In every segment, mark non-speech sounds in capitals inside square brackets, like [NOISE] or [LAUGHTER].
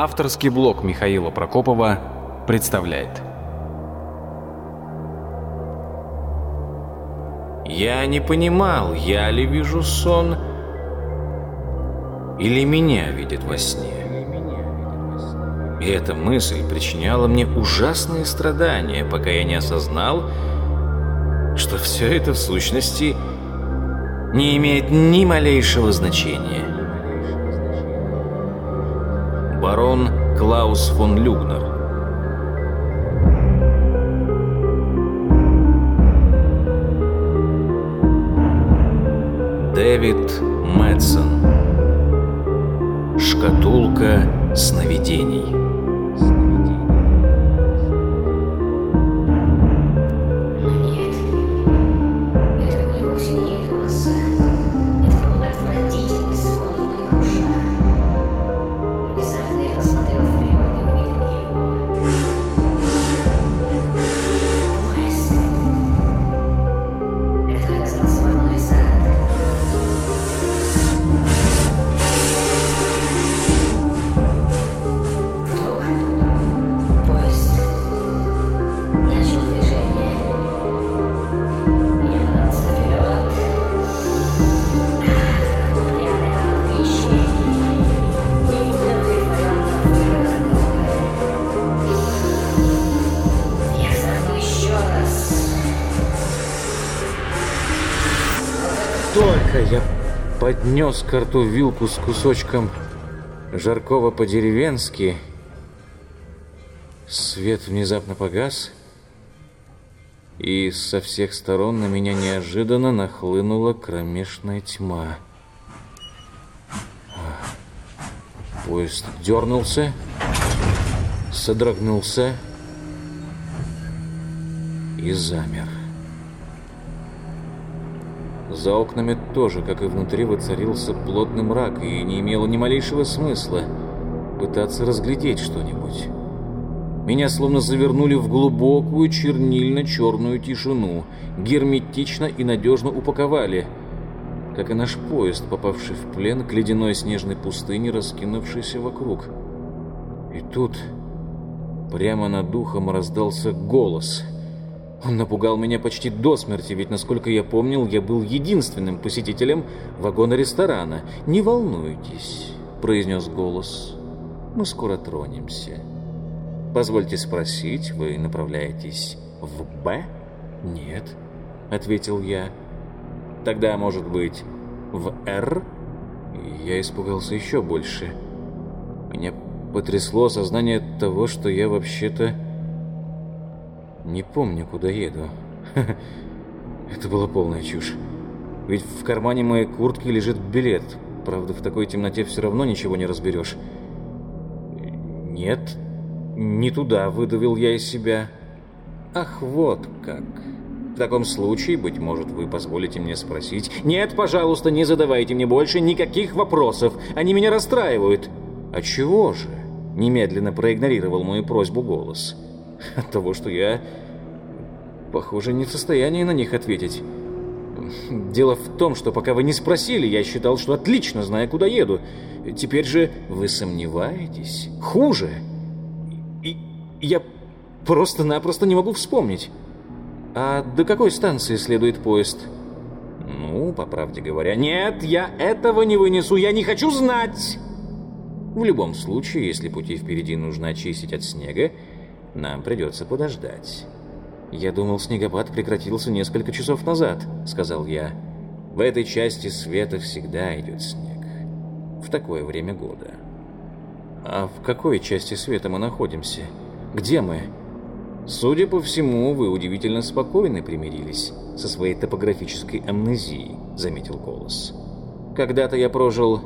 Авторский блог Михаила Прокопова представляет. Я не понимал, я ли вижу сон, или меня видит во сне. И эта мысль причиняла мне ужасные страдания, пока я не осознал, что все это в сущности не имеет ни малейшего значения. Барон Клаус фон Люгнер. Дэвид Мэтсон. Шкатулка сновидений поднес к рту вилку с кусочком жаркого по-деревенски. Свет внезапно погас, и со всех сторон на меня неожиданно нахлынула кромешная тьма. Поезд дернулся, содрогнулся и замер. За окнами тоже, как и внутри, воцарился плотный мрак, и не имело ни малейшего смысла пытаться разглядеть что-нибудь. Меня словно завернули в глубокую чернильно-черную тишину, герметично и надежно упаковали, как и наш поезд, попавший в плен к ледяной снежной пустыне, раскинувшейся вокруг. И тут прямо над духом раздался голос — он напугал меня почти до смерти, ведь, насколько я помнил, я был единственным посетителем вагона-ресторана. «Не волнуйтесь», — произнес голос. «Мы скоро тронемся. Позвольте спросить, вы направляетесь в «Б»?» «Нет», — ответил я. «Тогда, может быть, в «Р»?» Я испугался еще больше. Меня потрясло осознание того, что я вообще-то не помню, куда еду. [LAUGHS] Это была полная чушь. Ведь в кармане моей куртки лежит билет. Правда, в такой темноте все равно ничего не разберешь. Нет, не туда выдавил я из себя. Ах, вот как. В таком случае, быть может, вы позволите мне спросить... Нет, пожалуйста, не задавайте мне больше никаких вопросов. Они меня расстраивают. А чего же? Немедленно проигнорировал мою просьбу голос. — от того, что я, похоже, не в состоянии на них ответить. Дело в том, что пока вы не спросили, я считал, что отлично знаю, куда еду. Теперь же вы сомневаетесь. Хуже. И я просто-напросто не могу вспомнить. А до какой станции следует поезд? Ну, по правде говоря, нет, я этого не вынесу, я не хочу знать. В любом случае, если пути впереди нужно очистить от снега, нам придется подождать. Я думал, снегопад прекратился несколько часов назад, сказал я. В этой части света всегда идет снег. В такое время года. А в какой части света мы находимся? Где мы? Судя по всему, вы удивительно спокойно примирились со своей топографической амнезией, заметил голос. Когда-то я прожил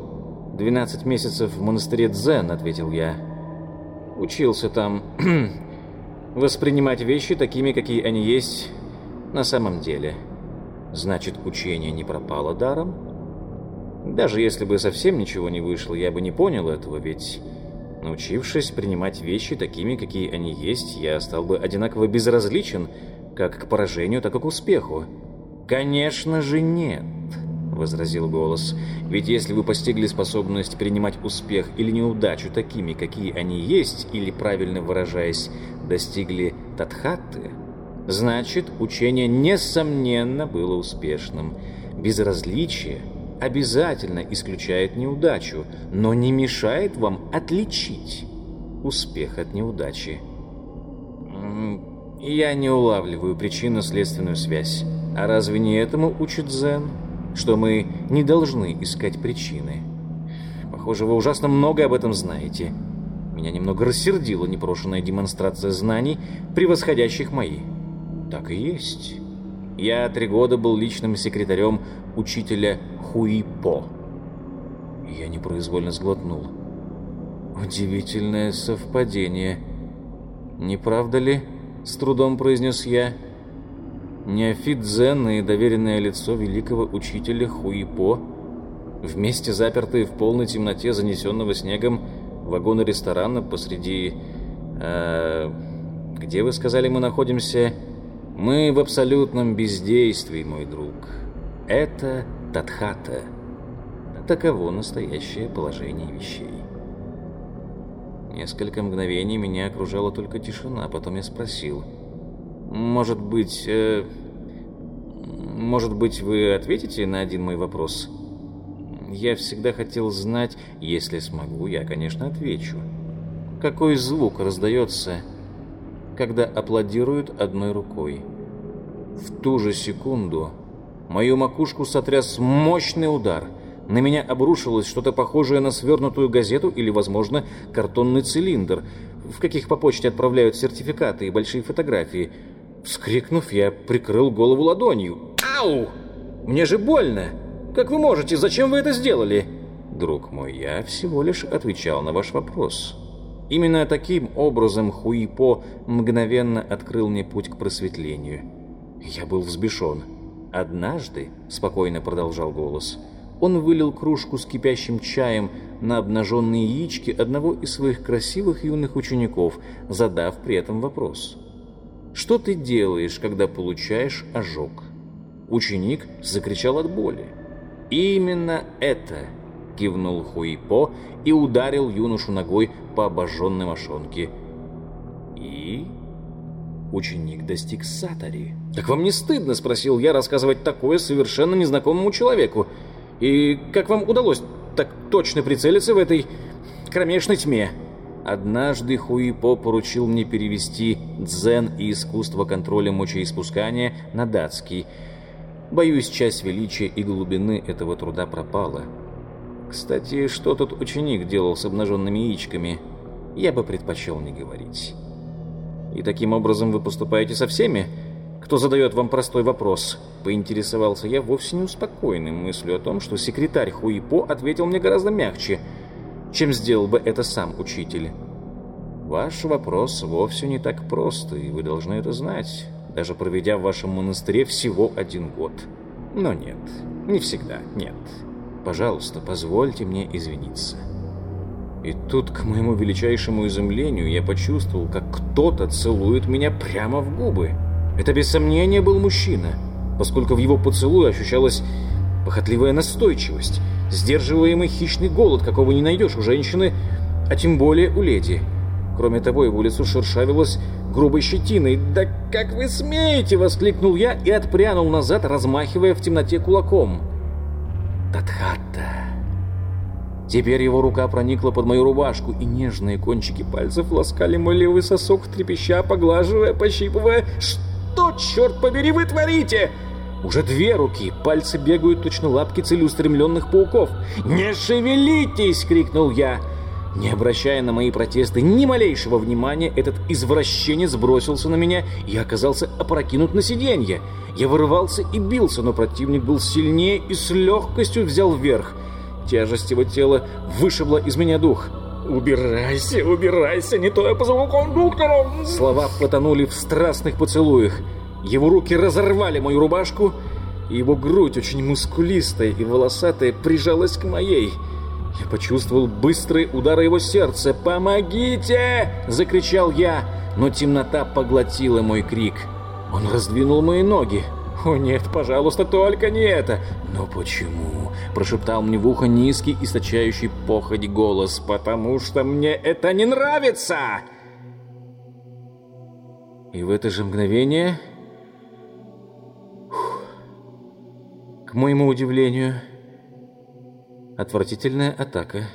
12 месяцев в монастыре Дзен, ответил я. Учился там [CLEARS THROAT] воспринимать вещи такими, какие они есть на самом деле. Значит, учение не пропало даром? Даже если бы совсем ничего не вышло, я бы не понял этого, ведь, научившись принимать вещи такими, какие они есть, я стал бы одинаково безразличен как к поражению, так и к успеху. Конечно же нет. Возразил голос. «Ведь если вы постигли способность принимать успех или неудачу такими, какие они есть, или, правильно выражаясь, достигли татхаты, значит, учение, несомненно, было успешным. Безразличие обязательно исключает неудачу, но не мешает вам отличить успех от неудачи. Я не улавливаю причинно-следственную связь. А разве не этому учит Зен? Что мы не должны искать причины. Похоже, вы ужасно много об этом знаете. Меня немного рассердила непрошенная демонстрация знаний, превосходящих мои. Так и есть. Я три года был личным секретарем учителя Хуипо. Я непроизвольно сглотнул. Удивительное совпадение. Не правда ли? С трудом произнес я. Неофит Дзен и доверенное лицо великого учителя Хуипо, вместе запертые в полной темноте занесенного снегом вагона ресторана посреди... Э, где, вы сказали, мы находимся? Мы в абсолютном бездействии, мой друг. Это Татхата. Таково настоящее положение вещей. Несколько мгновений меня окружала только тишина, потом я спросил... Может быть... Э, может быть, вы ответите на один мой вопрос? Я всегда хотел знать, если смогу, я, конечно, отвечу. Какой звук раздается, когда аплодируют одной рукой? В ту же секунду мою макушку сотряс мощный удар. На меня обрушилось что-то похожее на свернутую газету или, возможно, картонный цилиндр, в каких по почте отправляют сертификаты и большие фотографии – Вскрикнув, я прикрыл голову ладонью. «Ау! Мне же больно! Как вы можете? Зачем вы это сделали?» «Друг мой, я всего лишь отвечал на ваш вопрос». Именно таким образом Хуипо мгновенно открыл мне путь к просветлению. Я был взбешен. «Однажды», — спокойно продолжал голос, — он вылил кружку с кипящим чаем на обнаженные яички одного из своих красивых юных учеников, задав при этом вопрос. Что ты делаешь, когда получаешь ожог? Ученик закричал от боли. Именно это, кивнул Хуипо и ударил юношу ногой по обожженной мошонке. И ученик достиг сатари. «Так вам не стыдно?» — спросил я рассказывать такое совершенно незнакомому человеку. «И как вам удалось так точно прицелиться в этой кромешной тьме?» Однажды Хуипо поручил мне перевести дзен и искусство контроля мочеиспускания на датский. Боюсь, часть величия и глубины этого труда пропала. Кстати, что тот ученик делал с обнаженными яичками, я бы предпочел не говорить. И таким образом вы поступаете со всеми, кто задает вам простой вопрос? Поинтересовался я вовсе не успокоенным мыслью о том, что секретарь Хуипо ответил мне гораздо мягче – чем сделал бы это сам учитель. Ваш вопрос вовсе не так прост, и вы должны это знать, даже проведя в вашем монастыре всего один год. Но нет, не всегда, нет. Пожалуйста, позвольте мне извиниться. И тут, к моему величайшему изумлению, я почувствовал, как кто-то целует меня прямо в губы. Это без сомнения был мужчина, поскольку в его поцелуе ощущалась похотливая настойчивость – сдерживаемый хищный голод, какого не найдешь у женщины, а тем более у леди. Кроме того, его лицо шершавилось грубой щетиной. «Да как вы смеете!» — воскликнул я и отпрянул назад, размахивая в темноте кулаком. «Татхата!» Теперь его рука проникла под мою рубашку, и нежные кончики пальцев ласкали мой левый сосок, трепеща, поглаживая, пощипывая. «Что, черт побери, вы творите?» Уже две руки, пальцы бегают точно лапки целеустремленных пауков. «Не шевелитесь!» — крикнул я. Не обращая на мои протесты ни малейшего внимания, этот извращенец бросился на меня и оказался опрокинут на сиденье. Я вырывался и бился, но противник был сильнее и с легкостью взял вверх. Тяжесть его тела вышибла из меня дух. «Убирайся, убирайся, не то я позову кондуктора!» Слова потонули в страстных поцелуях. Его руки разорвали мою рубашку, и его грудь, очень мускулистая и волосатая, прижалась к моей. Я почувствовал быстрые удары его сердца. «Помогите!» — закричал я, но темнота поглотила мой крик. Он раздвинул мои ноги. «О нет, пожалуйста, только не это!» «Но почему?» – прошептал мне в ухо низкий, источающий походи голос. «Потому что мне это не нравится!» И в это же мгновение... К моему удивлению, отвратительная атака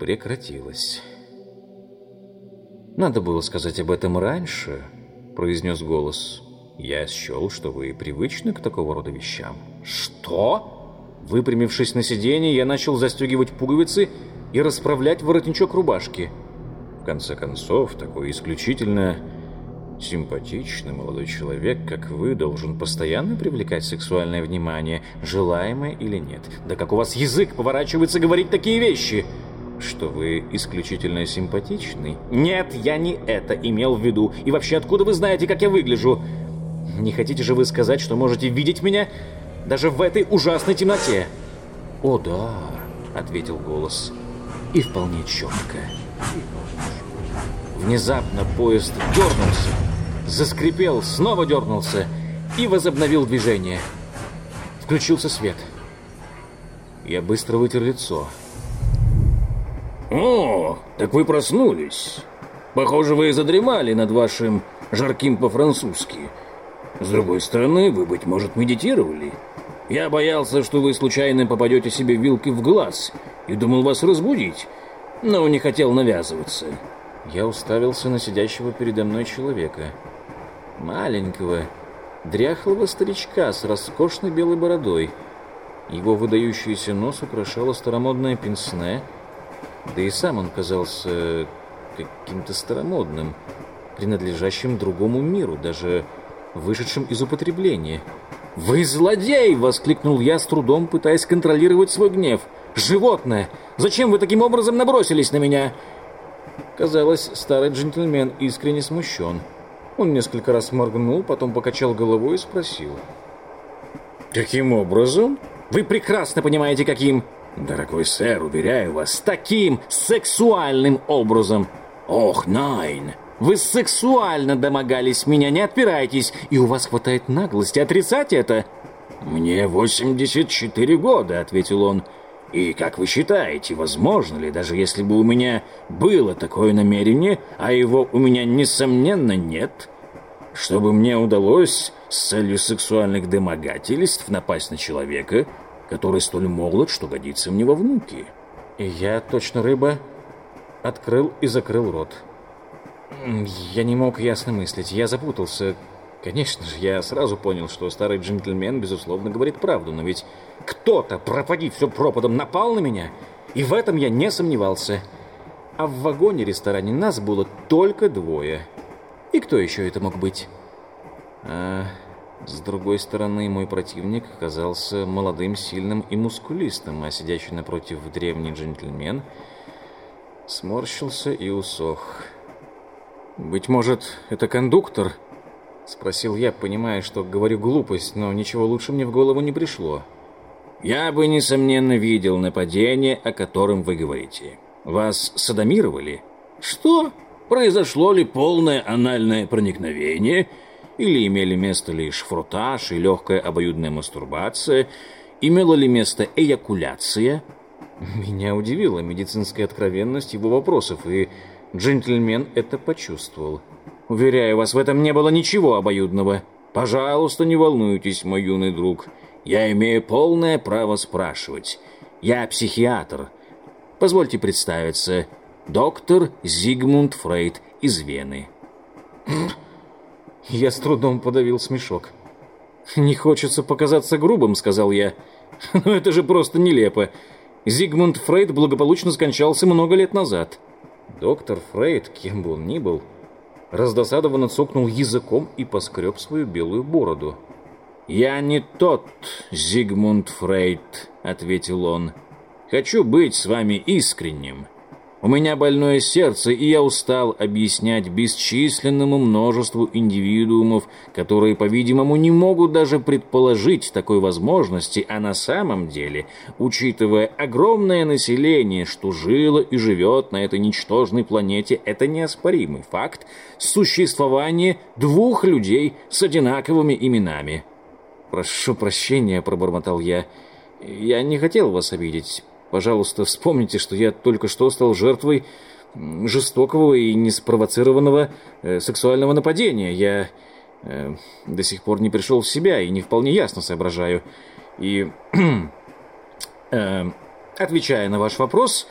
прекратилась. «Надо было сказать об этом раньше», — произнес голос. «Я счел, что вы привычны к такого рода вещам». «Что?» Выпрямившись на сиденье, я начал застегивать пуговицы и расправлять воротничок рубашки. В конце концов, такой исключительно симпатичный молодой человек, как вы, должен постоянно привлекать сексуальное внимание, желаемое или нет. Да как у вас язык поворачивается говорить такие вещи?» что вы исключительно симпатичный. Нет, я не это имел в виду. И вообще, откуда вы знаете, как я выгляжу? Не хотите же вы сказать, что можете видеть меня даже в этой ужасной темноте? О, да, ответил голос. И вполне четко. Внезапно поезд дернулся, заскрипел, снова дернулся и возобновил движение. Включился свет. Я быстро вытер лицо. «О, так вы проснулись. Похоже, вы задремали над вашим жарким по-французски. С другой стороны, вы, быть может, медитировали. Я боялся, что вы случайно попадете себе вилкой в глаз и думал вас разбудить, но не хотел навязываться». Я уставился на сидящего передо мной человека. Маленького, дряхлого старичка с роскошной белой бородой. Его выдающийся нос украшало старомодное пенсне — да и сам он казался каким-то старомодным, принадлежащим другому миру, даже вышедшим из употребления. «Вы злодей!» — воскликнул я, с трудом пытаясь контролировать свой гнев. «Животное! Зачем вы таким образом набросились на меня?» Казалось, старый джентльмен искренне смущен. Он несколько раз моргнул, потом покачал головой и спросил. «Каким образом?» «Вы прекрасно понимаете, каким!» Дорогой сэр, уверяю вас, таким сексуальным образом. Ох, найн. Вы сексуально домогались меня, не отпирайтесь, и у вас хватает наглости отрицать это. Мне 84 года, ответил он. И как вы считаете, возможно ли, даже если бы у меня было такое намерение, а его у меня несомненно нет, чтобы мне удалось с целью сексуальных домогательств напасть на человека, который столь молод, что годится мне во внуки. И я, точно рыба, открыл и закрыл рот. Я не мог ясно мыслить, я запутался. Конечно же, я сразу понял, что старый джентльмен, безусловно, говорит правду, но ведь кто-то, пропади все пропадом, напал на меня, и в этом я не сомневался. А в вагоне-ресторане нас было только двое. И кто еще это мог быть? А, с другой стороны, мой противник оказался молодым, сильным и мускулистым, а сидящий напротив древний джентльмен сморщился и усох. «Быть может, это кондуктор?» — спросил я, понимая, что говорю глупость, но ничего лучше мне в голову не пришло. «Я бы, несомненно, видел нападение, о котором вы говорите. Вас садомировали?» «Что? Произошло ли полное анальное проникновение?» или имели место лишь фрутаж и легкая обоюдная мастурбация, имела ли место эякуляция. Меня удивила медицинская откровенность его вопросов, и джентльмен это почувствовал. Уверяю вас, в этом не было ничего обоюдного. Пожалуйста, не волнуйтесь, мой юный друг. Я имею полное право спрашивать. Я психиатр. Позвольте представиться. Доктор Зигмунд Фрейд из Вены. [CLEARS THROAT] Я с трудом подавил смешок. «Не хочется показаться грубым», — сказал я. [LAUGHS] «Но это же просто нелепо. Зигмунд Фрейд благополучно скончался много лет назад». Доктор Фрейд, кем бы он ни был, раздосадованно цокнул языком и поскреб свою белую бороду. «Я не тот Зигмунд Фрейд», — ответил он. «Хочу быть с вами искренним. У меня больное сердце, и я устал объяснять бесчисленному множеству индивидуумов, которые, по-видимому, не могут даже предположить такой возможности, а на самом деле, учитывая огромное население, что жило и живет на этой ничтожной планете, это неоспоримый факт существования двух людей с одинаковыми именами. «Прошу прощения», — пробормотал я. «Я не хотел вас обидеть». Пожалуйста, вспомните, что я только что стал жертвой жестокого и неспровоцированного э, сексуального нападения. Я э, до сих пор не пришел в себя и не вполне ясно соображаю. И, [CLEARS THROAT] э, отвечая на ваш вопрос,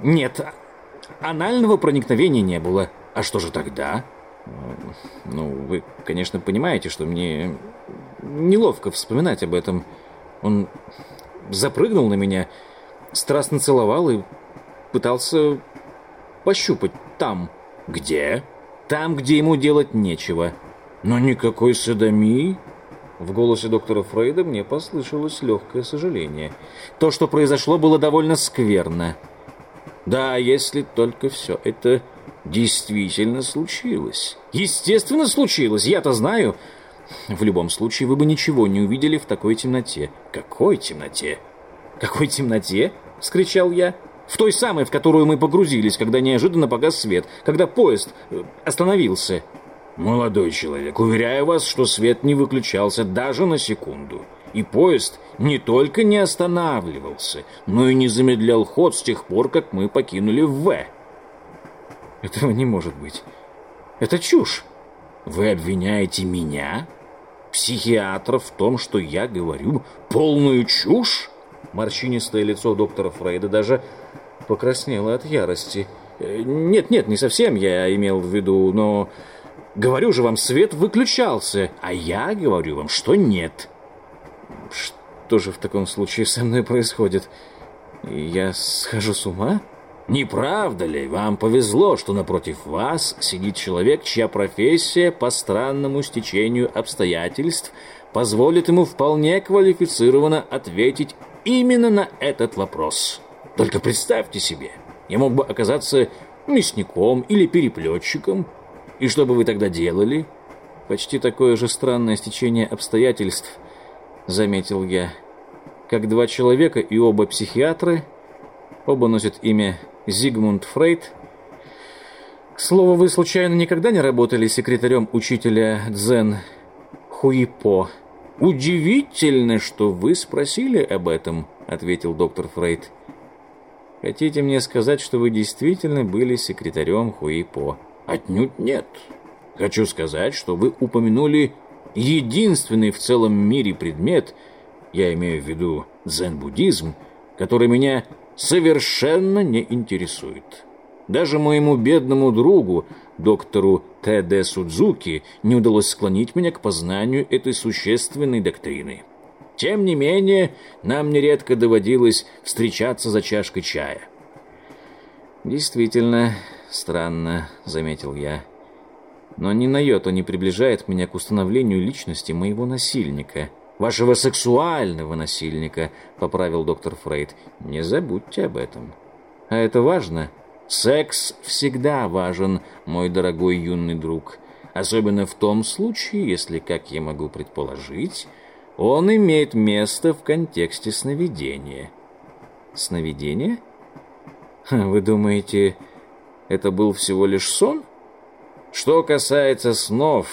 нет, анального проникновения не было. А что же тогда? Ну, вы, конечно, понимаете, что мне неловко вспоминать об этом. Он запрыгнул на меня, страстно целовал и пытался пощупать там. Где? Там, где ему делать нечего. Но никакой садомии. В голосе доктора Фрейда мне послышалось легкое сожаление. То, что произошло, было довольно скверно. Да, если только все это действительно случилось. Естественно, случилось, я-то знаю. В любом случае, вы бы ничего не увидели в такой темноте. Какой темноте? Какой темноте? Вскричал я. В той самой, в которую мы погрузились, когда неожиданно погас свет, когда поезд э, остановился. Молодой человек, уверяю вас, что свет не выключался даже на секунду. И поезд не только не останавливался, но и не замедлял ход с тех пор, как мы покинули В. Этого не может быть. Это чушь. Вы обвиняете меня? Психиатра в том, что я говорю полную чушь? Морщинистое лицо доктора Фрейда даже покраснело от ярости. Нет, нет, не совсем я имел в виду, но... Говорю же вам, свет выключался, а я говорю вам, что нет. Что же в таком случае со мной происходит? Я схожу с ума? Не правда ли, вам повезло, что напротив вас сидит человек, чья профессия по странному стечению обстоятельств позволит ему вполне квалифицированно ответить именно на этот вопрос. Только представьте себе, я мог бы оказаться мясником или переплетчиком, и что бы вы тогда делали? Почти такое же странное стечение обстоятельств, заметил я. Как два человека и оба психиатры, оба носят имя Зигмунд Фрейд. К слову, вы случайно никогда не работали секретарем учителя Дзен Хуипо? Удивительно, что вы спросили об этом, ответил доктор Фрейд. Хотите мне сказать, что вы действительно были секретарем Хуипо? Отнюдь нет. Хочу сказать, что вы упомянули единственный в целом мире предмет, я имею в виду дзен-буддизм, который меня совершенно не интересует. Даже моему бедному другу, доктору Т.Д. Судзуки, не удалось склонить меня к познанию этой существенной доктрины. Тем не менее, нам нередко доводилось встречаться за чашкой чая. «Действительно странно», — заметил я. «Но ни на йоту не приближает меня к установлению личности моего насильника» вашего сексуального насильника», — поправил доктор Фрейд. «Не забудьте об этом». «А это важно?» «Секс всегда важен, мой дорогой юный друг. Особенно в том случае, если, как я могу предположить, он имеет место в контексте сновидения». «Сновидение? Вы думаете, это был всего лишь сон?» «Что касается снов,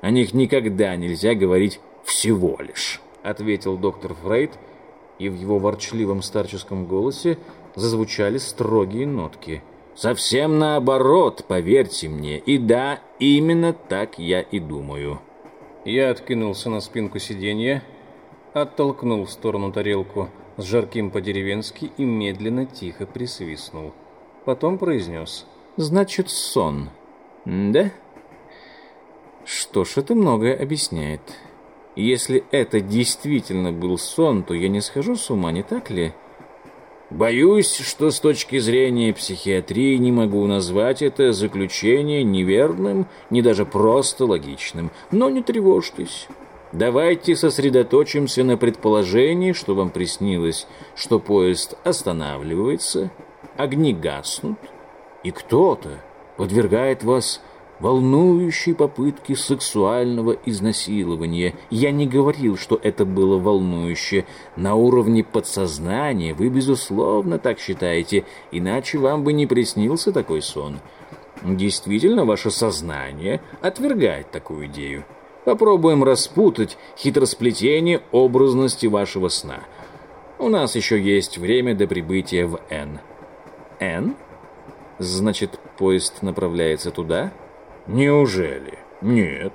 о них никогда нельзя говорить всего лишь», — ответил доктор Фрейд, и в его ворчливом старческом голосе зазвучали строгие нотки. «Совсем наоборот, поверьте мне, и да, именно так я и думаю». Я откинулся на спинку сиденья, оттолкнул в сторону тарелку с жарким по-деревенски и медленно тихо присвистнул. Потом произнес «Значит, сон, да?» Что ж, это многое объясняет. Если это действительно был сон, то я не схожу с ума, не так ли? Боюсь, что с точки зрения психиатрии не могу назвать это заключение неверным, ни даже просто логичным. Но не тревожьтесь. Давайте сосредоточимся на предположении, что вам приснилось, что поезд останавливается, огни гаснут, и кто-то подвергает вас волнующей попытке сексуального изнасилования. Я не говорил, что это было волнующе. На уровне подсознания вы, безусловно, так считаете, иначе вам бы не приснился такой сон. Действительно, ваше сознание отвергает такую идею. Попробуем распутать хитросплетение образности вашего сна. У нас еще есть время до прибытия в Н. Н? Значит, поезд направляется туда? Неужели? Нет.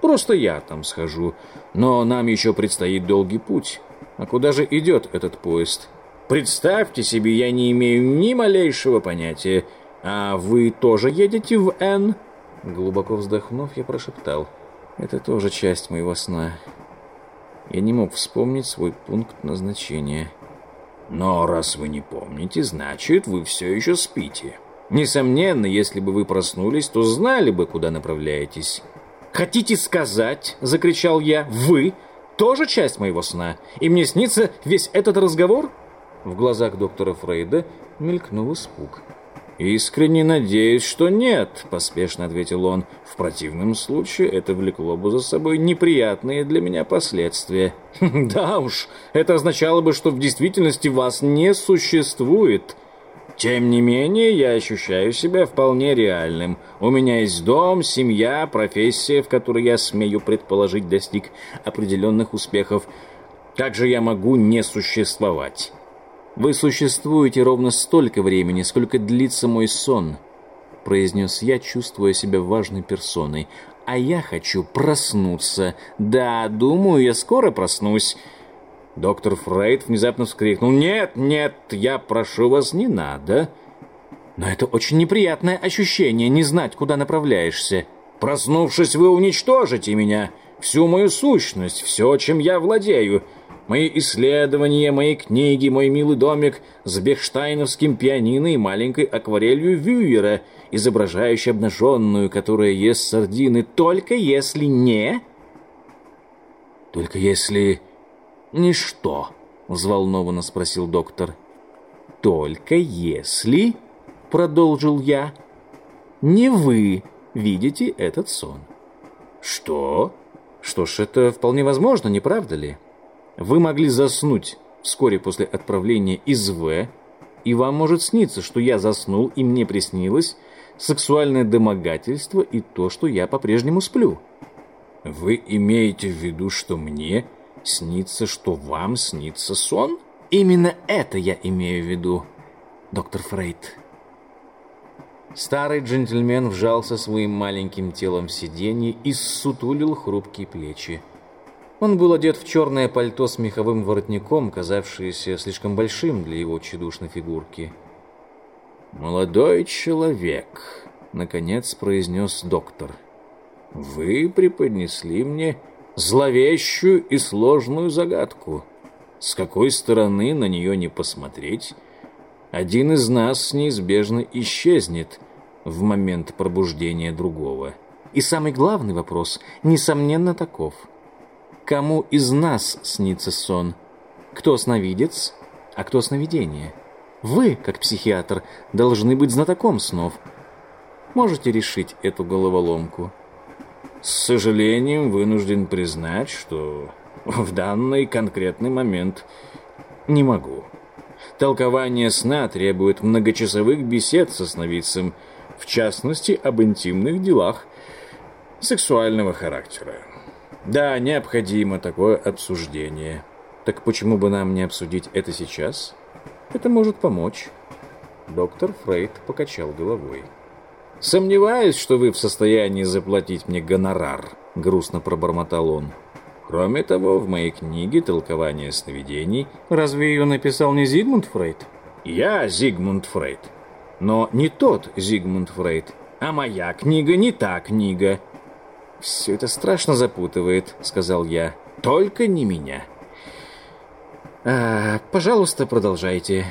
Просто я там схожу. Но нам еще предстоит долгий путь. А куда же идет этот поезд? Представьте себе, я не имею ни малейшего понятия. А вы тоже едете в Н? Глубоко вздохнув, я прошептал. Это тоже часть моего сна. Я не мог вспомнить свой пункт назначения. Но раз вы не помните, значит, вы все еще спите. Несомненно, если бы вы проснулись, то знали бы, куда направляетесь. «Хотите сказать, — закричал я, — вы тоже часть моего сна, и мне снится весь этот разговор?» В глазах доктора Фрейда мелькнул испуг. «Искренне надеюсь, что нет», — поспешно ответил он. «В противном случае это влекло бы за собой неприятные для меня последствия». [LAUGHS] «Да уж, это означало бы, что в действительности вас не существует», тем не менее, я ощущаю себя вполне реальным. У меня есть дом, семья, профессия, в которой я, смею предположить, достиг определенных успехов. Как же я могу не существовать? Вы существуете ровно столько времени, сколько длится мой сон, произнес я, чувствуя себя важной персоной. А я хочу проснуться. Да, думаю, я скоро проснусь. Доктор Фрейд внезапно вскрикнул. «Нет, нет, я прошу вас, не надо!» «Но это очень неприятное ощущение, не знать, куда направляешься. Проснувшись, вы уничтожите меня, всю мою сущность, все, чем я владею. Мои исследования, мои книги, мой милый домик с бехштайновским пианино и маленькой акварелью Вюера, изображающей обнаженную, которая ест сардины, только если не... Только если «Ничто», — взволнованно спросил доктор. «Только если», — продолжил я, — «не вы видите этот сон». «Что?» «Что ж, это вполне возможно, не правда ли? Вы могли заснуть вскоре после отправления из В, и вам может сниться, что я заснул, и мне приснилось сексуальное домогательство и то, что я по-прежнему сплю». «Вы имеете в виду, что мне Снится, что вам снится сон? Именно это я имею в виду, доктор Фрейд. Старый джентльмен вжался своим маленьким телом в сиденье и ссутулил хрупкие плечи. Он был одет в черное пальто с меховым воротником, казавшееся слишком большим для его тщедушной фигурки. «Молодой человек», — наконец произнес доктор, — «вы преподнесли мне зловещую и сложную загадку. С какой стороны на нее не посмотреть, один из нас неизбежно исчезнет в момент пробуждения другого. И самый главный вопрос, несомненно, таков. Кому из нас снится сон? Кто сновидец, а кто сновидение? Вы, как психиатр, должны быть знатоком снов. Можете решить эту головоломку. С сожалением вынужден признать, что в данный конкретный момент не могу. Толкование сна требует многочасовых бесед со сновидцем, в частности, об интимных делах сексуального характера. Да, необходимо такое обсуждение. Так почему бы нам не обсудить это сейчас? Это может помочь. Доктор Фрейд покачал головой. «Сомневаюсь, что вы в состоянии заплатить мне гонорар», — грустно пробормотал он. «Кроме того, в моей книге «Толкование сновидений» разве ее написал не Зигмунд Фрейд?» «Я Зигмунд Фрейд. Но не тот Зигмунд Фрейд, а моя книга не та книга». «Все это страшно запутывает», — сказал я. «Только не меня». А, «Пожалуйста, продолжайте».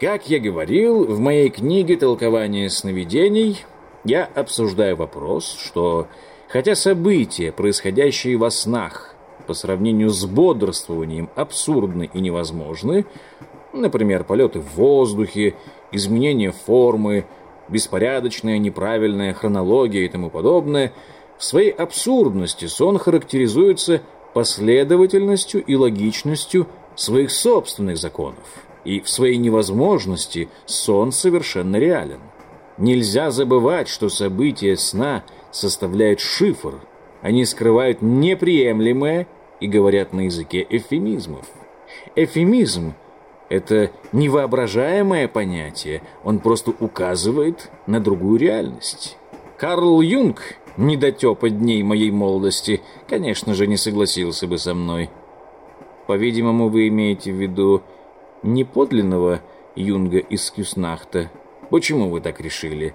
Как я говорил, в моей книге «Толкование сновидений» я обсуждаю вопрос, что хотя события, происходящие во снах, по сравнению с бодрствованием абсурдны и невозможны, Например, полеты в воздухе, изменение формы, беспорядочная, неправильная хронология и тому подобное. В своей абсурдности сон характеризуется последовательностью и логичностью своих собственных законов. И в своей невозможности сон совершенно реален. Нельзя забывать, что события сна составляют шифр. Они скрывают неприемлемое и говорят на языке эвфемизмов. Эвфемизм – это невоображаемое понятие, он просто указывает на другую реальность. Карл Юнг, недотепа дней моей молодости, конечно же, не согласился бы со мной. По-видимому, вы имеете в виду не подлинного Юнга из Кюснахта. Почему вы так решили?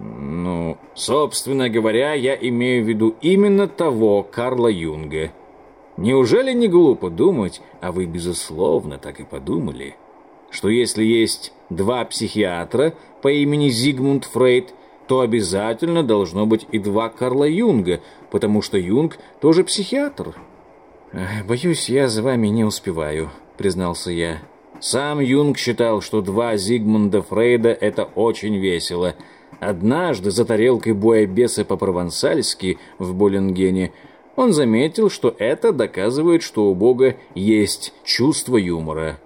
Ну, собственно говоря, я имею в виду именно того Карла Юнга. Неужели не глупо думать, а вы, безусловно, так и подумали, что если есть два психиатра по имени Зигмунд Фрейд, то обязательно должно быть и два Карла Юнга, потому что Юнг тоже психиатр. «Боюсь, я за вами не успеваю», — признался я. Сам Юнг считал, что два Зигмунда Фрейда — это очень весело. Однажды за тарелкой боя-беса по-провансальски в Боллингене он заметил, что это доказывает, что у Бога есть чувство юмора.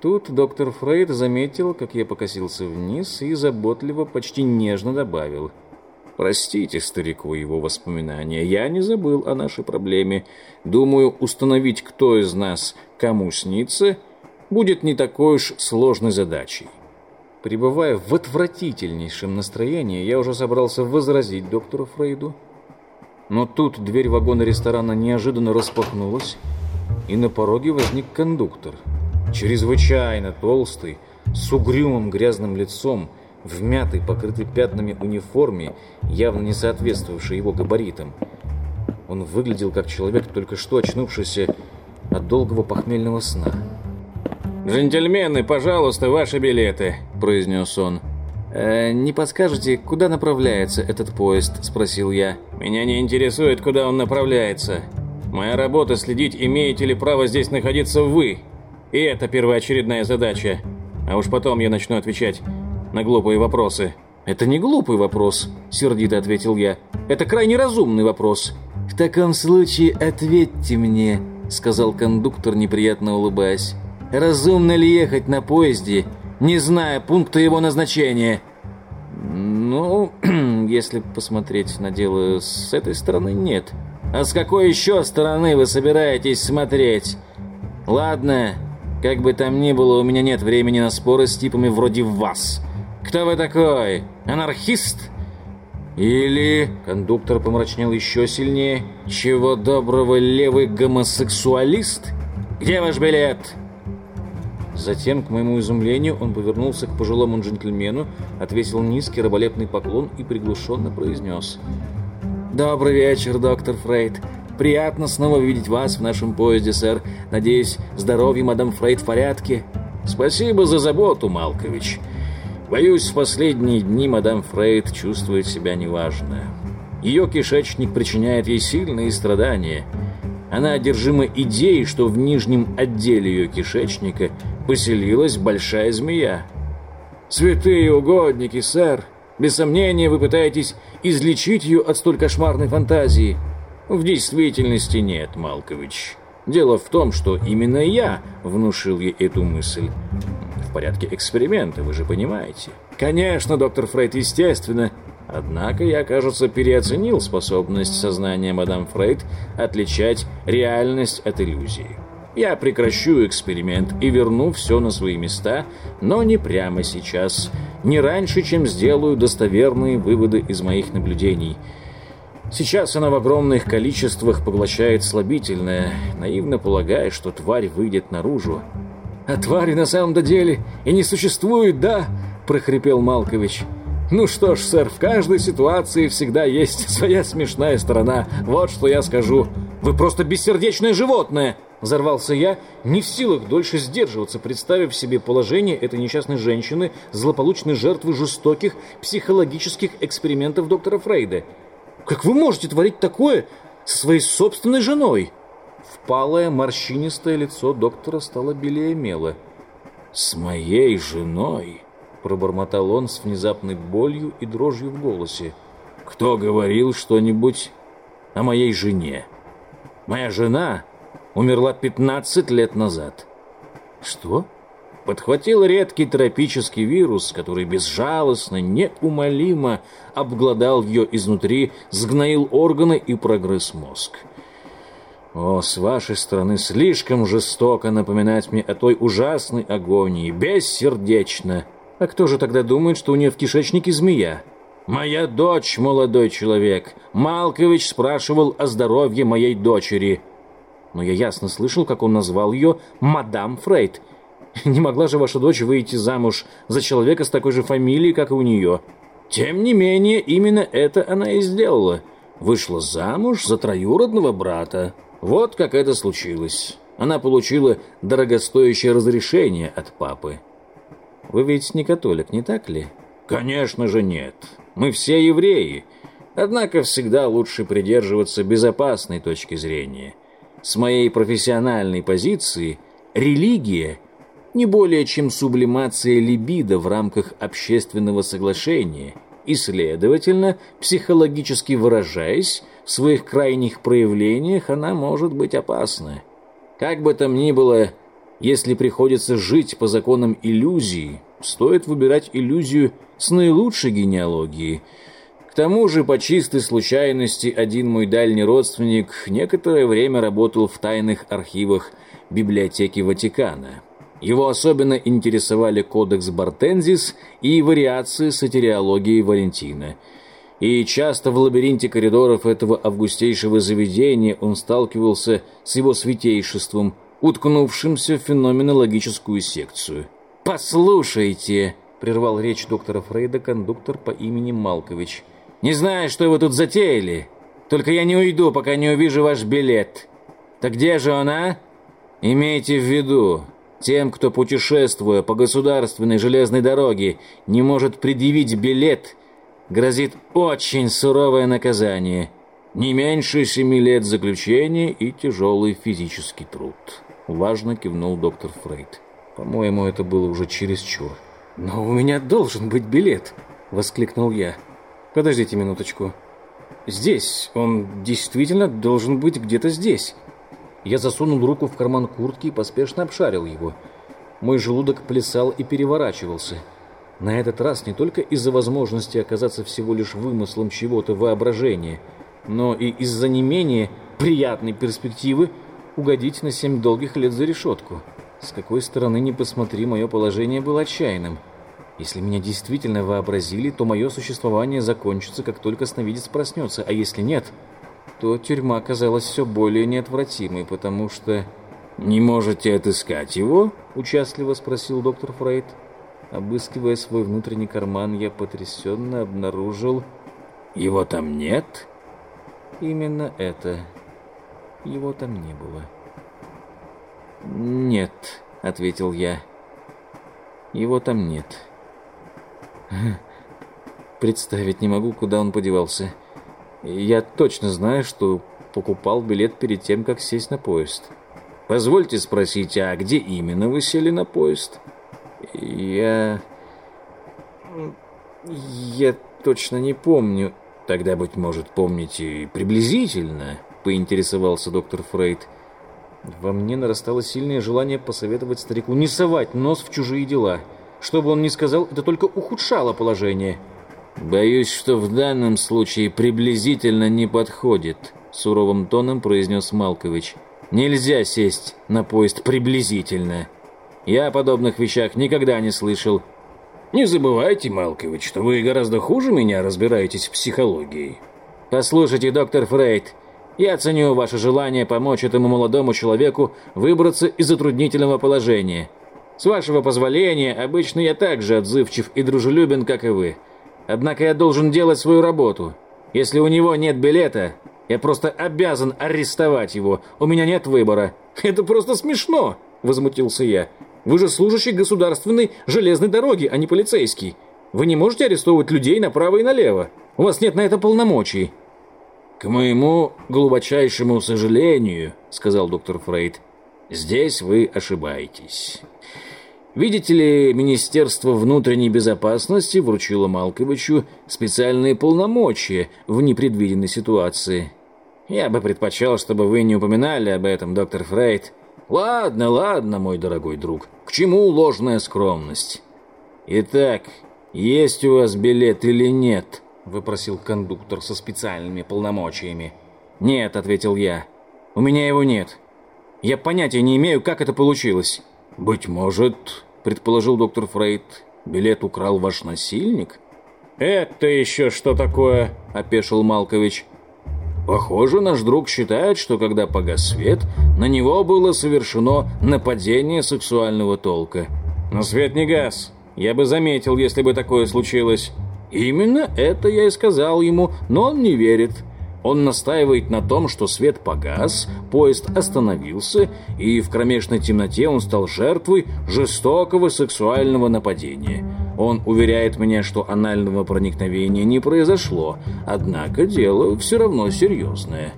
Тут доктор Фрейд заметил, как я покосился вниз и заботливо, почти нежно добавил. «Простите старику его воспоминания, я не забыл о нашей проблеме. Думаю, установить, кто из нас кому снится, будет не такой уж сложной задачей». Пребывая в отвратительнейшем настроении, я уже собрался возразить доктору Фрейду. Но тут дверь вагона ресторана неожиданно распахнулась, и на пороге возник кондуктор — чрезвычайно толстый, с угрюмым грязным лицом, в мятой, покрытой пятнами униформе, явно не соответствовавшей его габаритам. Он выглядел как человек, только что очнувшийся от долгого похмельного сна. «Джентльмены, пожалуйста, ваши билеты», — произнес он. «Э, «Не подскажете, куда направляется этот поезд?» — спросил я. «Меня не интересует, куда он направляется. Моя работа — следить, имеете ли право здесь находиться вы, и это первоочередная задача. А уж потом я начну отвечать на глупые вопросы. «Это не глупый вопрос», — сердито ответил я. «Это крайне разумный вопрос». «В таком случае ответьте мне», — сказал кондуктор, неприятно улыбаясь. «Разумно ли ехать на поезде, не зная пункта его назначения?» «Ну, [CLEARS THROAT] если посмотреть на дело с этой стороны, нет». «А с какой еще стороны вы собираетесь смотреть?» «Ладно, как бы там ни было, у меня нет времени на споры с типами вроде вас. Кто вы такой? Анархист? Или... Кондуктор помрачнел еще сильнее. Чего доброго, левый гомосексуалист? Где ваш билет? Затем, к моему изумлению, он повернулся к пожилому джентльмену, отвесил низкий раболепный поклон и приглушенно произнес. «Добрый вечер, доктор Фрейд. Приятно снова видеть вас в нашем поезде, сэр. Надеюсь, здоровье мадам Фрейд в порядке. Спасибо за заботу, Малкович. Боюсь, в последние дни мадам Фрейд чувствует себя неважно. Ее кишечник причиняет ей сильные страдания. Она одержима идеей, что в нижнем отделе ее кишечника поселилась большая змея. Святые угодники, сэр. Без сомнения, вы пытаетесь излечить ее от столь кошмарной фантазии. В действительности нет, Малкович. Дело в том, что именно я внушил ей эту мысль. В порядке эксперимента, вы же понимаете. Конечно, доктор Фрейд, естественно. Однако я, кажется, переоценил способность сознания мадам Фрейд отличать реальность от иллюзии. Я прекращу эксперимент и верну все на свои места, но не прямо сейчас, не раньше, чем сделаю достоверные выводы из моих наблюдений – Сейчас она в огромных количествах поглощает слабительное, наивно полагая, что тварь выйдет наружу. «А твари на самом-то деле и не существует, да?» – прохрипел Малкович. «Ну что ж, сэр, в каждой ситуации всегда есть [LAUGHS] своя смешная сторона. Вот что я скажу. Вы просто бессердечное животное!» Взорвался я, не в силах дольше сдерживаться, представив себе положение этой несчастной женщины, злополучной жертвы жестоких психологических экспериментов доктора Фрейда. Как вы можете творить такое со своей собственной женой?» Впалое, морщинистое лицо доктора стало белее мела. С моей женой, пробормотал он с внезапной болью и дрожью в голосе. Кто говорил что-нибудь о моей жене? Моя жена умерла 15 лет назад. Что? Подхватил редкий тропический вирус, который безжалостно, неумолимо обглодал ее изнутри, сгноил органы и прогрыз мозг. О, с вашей стороны слишком жестоко напоминать мне о той ужасной агонии, бессердечно. А кто же тогда думает, что у нее в кишечнике змея? Моя дочь, молодой человек. Малкович спрашивал о здоровье моей дочери. Но я ясно слышал, как он назвал ее «мадам Фрейд». Не могла же ваша дочь выйти замуж за человека с такой же фамилией, как и у нее. Тем не менее, именно это она и сделала. Вышла замуж за троюродного брата. Вот как это случилось. Она получила дорогостоящее разрешение от папы. Вы ведь не католик, не так ли? Конечно же нет. Мы все евреи. Однако всегда лучше придерживаться безопасной точки зрения. С моей профессиональной позиции религия не более чем сублимация либидо в рамках общественного соглашения и, следовательно, психологически выражаясь, в своих крайних проявлениях она может быть опасна. Как бы там ни было, если приходится жить по законам иллюзии, стоит выбирать иллюзию с наилучшей генеалогией. К тому же, по чистой случайности, один мой дальний родственник некоторое время работал в тайных архивах библиотеки Ватикана. Его особенно интересовали кодекс Бартензис и вариации сатириологии Валентина – и часто в лабиринте коридоров этого августейшего заведения он сталкивался с его святейшеством, уткнувшимся в феноменологическую секцию. «Послушайте!» — прервал речь доктора Фрейда кондуктор по имени Малкович. «Не знаю, что вы тут затеяли, только я не уйду, пока не увижу ваш билет. Так где же она? Имейте в виду, тем, кто, путешествуя по государственной железной дороге, не может предъявить билет — грозит очень суровое наказание, не меньше семи лет заключения и тяжелый физический труд. Важно кивнул доктор Фрейд. По-моему, это было уже чересчур. «Но у меня должен быть билет!» — воскликнул я. «Подождите минуточку. Здесь. Он действительно должен быть где-то здесь». Я засунул руку в карман куртки и поспешно обшарил его. Мой желудок плясал и переворачивался — на этот раз не только из-за возможности оказаться всего лишь вымыслом чего-то воображения, но и из-за не менее приятной перспективы угодить на семь долгих лет за решетку. С какой стороны ни посмотри, мое положение было отчаянным. Если меня действительно вообразили, то мое существование закончится, как только сновидец проснется, а если нет, то тюрьма казалась все более неотвратимой, потому что... «Не можете отыскать его?» — участливо спросил доктор Фрейд. Обыскивая свой внутренний карман, я потрясенно обнаружил... Его там нет? Именно это. Его там не было. «Нет», — ответил я. «Его там нет». [LAUGHS] Представить не могу, куда он подевался. Я точно знаю, что покупал билет перед тем, как сесть на поезд. Позвольте спросить, а где именно вы сели на поезд?» Я... Я точно не помню. Тогда, быть может, помните приблизительно, поинтересовался доктор Фрейд. Во мне нарастало сильное желание посоветовать старику не совать нос в чужие дела. Что бы он ни сказал, это только ухудшало положение. «Боюсь, что в данном случае приблизительно не подходит», — суровым тоном произнес Малкович. «Нельзя сесть на поезд приблизительно». Я о подобных вещах никогда не слышал. Не забывайте, Малкович, что вы гораздо хуже меня разбираетесь в психологии. Послушайте, доктор Фрейд, я ценю ваше желание помочь этому молодому человеку выбраться из затруднительного положения. С вашего позволения, обычно я так же отзывчив и дружелюбен, как и вы. Однако я должен делать свою работу. Если у него нет билета, я просто обязан арестовать его. У меня нет выбора. Это просто смешно, возмутился я. Вы же служащий государственной железной дороги, а не полицейский. Вы не можете арестовывать людей направо и налево. У вас нет на это полномочий». «К моему глубочайшему сожалению», — сказал доктор Фрейд, — «здесь вы ошибаетесь. Видите ли, Министерство внутренней безопасности вручило Малковичу специальные полномочия в непредвиденной ситуации. Я бы предпочел, чтобы вы не упоминали об этом, доктор Фрейд. Ладно, ладно, мой дорогой друг. К чему ложная скромность? Итак, есть у вас билет или нет? Выпросил кондуктор со специальными полномочиями. Нет, ответил я. У меня его нет. Я понятия не имею, как это получилось. «Быть может, — предположил доктор Фрейд, — билет украл ваш насильник?» «Это еще что такое?» — опешил Малкович. «Похоже, наш друг считает, что когда погас свет, на него было совершено нападение сексуального толка». «Но свет не газ. Я бы заметил, если бы такое случилось». «Именно это я и сказал ему, но он не верит». Он настаивает на том, что свет погас, поезд остановился, и в кромешной темноте он стал жертвой жестокого сексуального нападения. Он уверяет меня, что анального проникновения не произошло, однако дело все равно серьезное.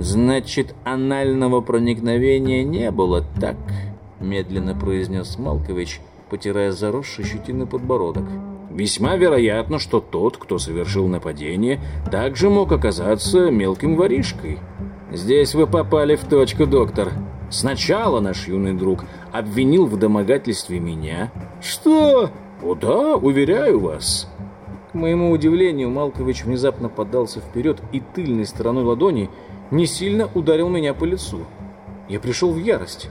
«Значит, анального проникновения не было, так?» — медленно произнес Малкович, потирая заросший щетиный подбородок. Весьма вероятно, что тот, кто совершил нападение, также мог оказаться мелким воришкой. Здесь вы попали в точку, доктор. Сначала наш юный друг обвинил в домогательстве меня. Что? О да, уверяю вас. К моему удивлению, Малкович внезапно подался вперед и тыльной стороной ладони не сильно ударил меня по лицу. Я пришел в ярость.